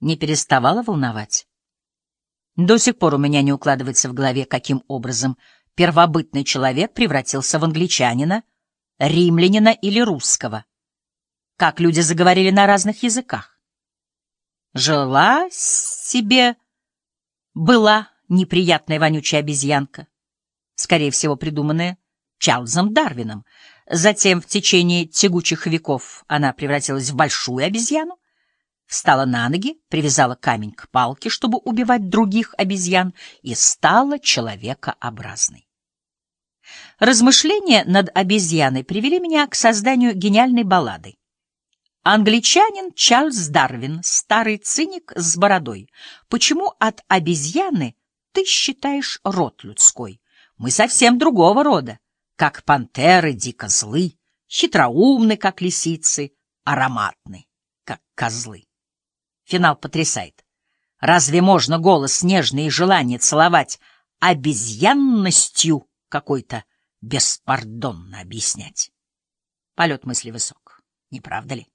не переставала волновать. До сих пор у меня не укладывается в голове, каким образом первобытный человек превратился в англичанина, римлянина или русского. Как люди заговорили на разных языках. Жила себе была неприятная вонючая обезьянка, скорее всего, придуманная Чарльзом Дарвином. Затем в течение тягучих веков она превратилась в большую обезьяну, встала на ноги, привязала камень к палке, чтобы убивать других обезьян, и стала человекообразной. Размышления над обезьяной привели меня к созданию гениальной баллады. Англичанин Чарльз Дарвин, старый циник с бородой. Почему от обезьяны ты считаешь род людской? Мы совсем другого рода, как пантеры дико злы, хитроумны, как лисицы, ароматны, как козлы. Финал потрясает. Разве можно голос нежный и желание целовать обезьянностью какой-то беспардонно объяснять? Полет мысли высок, не правда ли?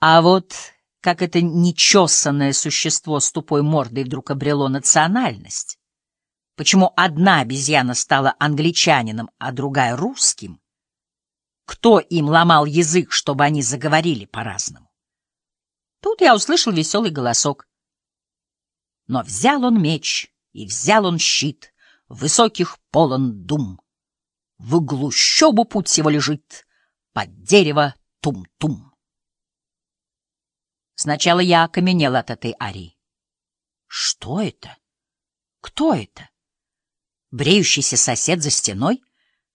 А вот как это нечесанное существо с тупой мордой вдруг обрело национальность, почему одна обезьяна стала англичанином, а другая — русским, кто им ломал язык, чтобы они заговорили по-разному. Тут я услышал веселый голосок. Но взял он меч, и взял он щит, высоких полон дум. В углу щобу путь его лежит, под дерево тум-тум. Сначала я окаменел от этой арии. Что это? Кто это? Бреющийся сосед за стеной?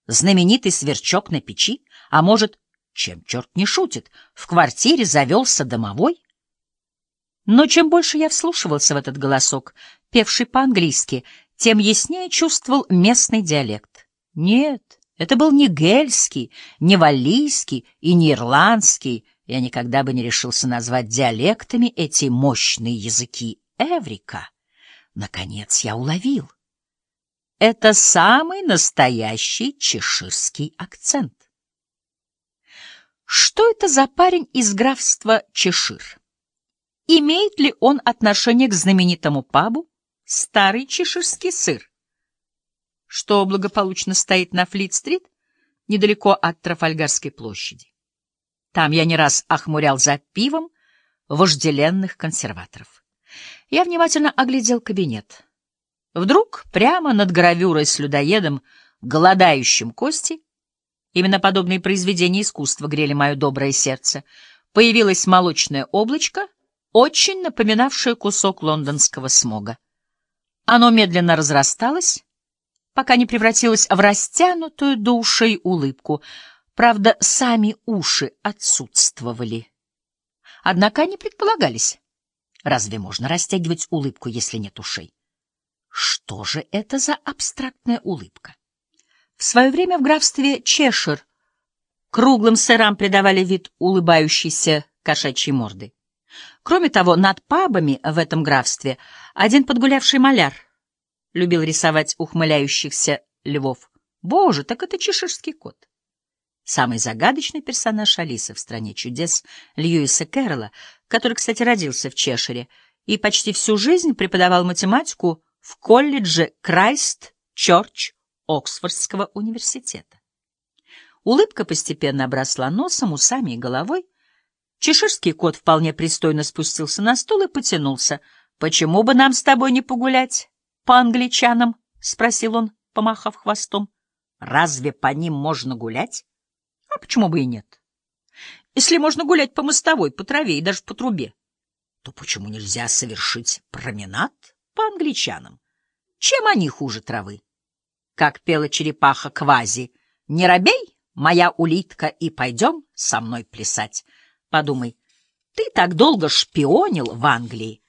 Знаменитый сверчок на печи? А может, чем черт не шутит, в квартире завелся домовой? Но чем больше я вслушивался в этот голосок, певший по-английски, тем яснее чувствовал местный диалект. Нет, это был не гельский, не валлийский и не ирландский. Я никогда бы не решился назвать диалектами эти мощные языки Эврика. Наконец я уловил. Это самый настоящий чеширский акцент. Что это за парень из графства Чешир? Имеет ли он отношение к знаменитому пабу «Старый чеширский сыр», что благополучно стоит на Флит-стрит, недалеко от Трафальгарской площади? Там я не раз охмурял за пивом вожделенных консерваторов. Я внимательно оглядел кабинет. Вдруг прямо над гравюрой с людоедом, голодающим кости, именно подобные произведения искусства грели мое доброе сердце, появилось молочное облачко — очень напоминавшее кусок лондонского смога. Оно медленно разрасталось, пока не превратилось в растянутую до ушей улыбку. Правда, сами уши отсутствовали. Однако они предполагались. Разве можно растягивать улыбку, если нет ушей? Что же это за абстрактная улыбка? В свое время в графстве Чешир круглым сырам придавали вид улыбающейся кошачьей морды. Кроме того, над пабами в этом графстве один подгулявший маляр любил рисовать ухмыляющихся львов. Боже, так это чеширский кот. Самый загадочный персонаж Алисы в «Стране чудес» Льюиса Кэрролла, который, кстати, родился в Чешире и почти всю жизнь преподавал математику в колледже Крайст Чорч Оксфордского университета. Улыбка постепенно обросла носом, усами и головой, Чеширский кот вполне пристойно спустился на стул и потянулся. «Почему бы нам с тобой не погулять по англичанам?» — спросил он, помахав хвостом. «Разве по ним можно гулять?» «А почему бы и нет?» «Если можно гулять по мостовой, по траве и даже по трубе, то почему нельзя совершить променад по англичанам? Чем они хуже травы?» Как пела черепаха Квази, «Не робей, моя улитка, и пойдем со мной плясать». Подумай, ты так долго шпионил в Англии,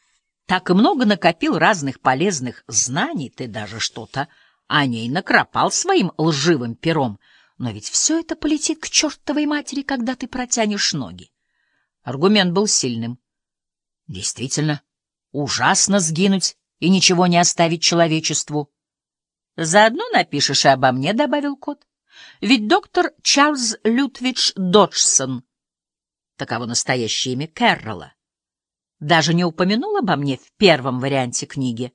так и много накопил разных полезных знаний, ты даже что-то о ней накропал своим лживым пером, но ведь все это полетит к чертовой матери, когда ты протянешь ноги. Аргумент был сильным. Действительно, ужасно сгинуть и ничего не оставить человечеству. Заодно напишешь и обо мне, — добавил кот. Ведь доктор Чарльз Лютвидж Доджсон — Таково настоящее имя Кэрролла. даже не упомянул обо мне в первом варианте книги.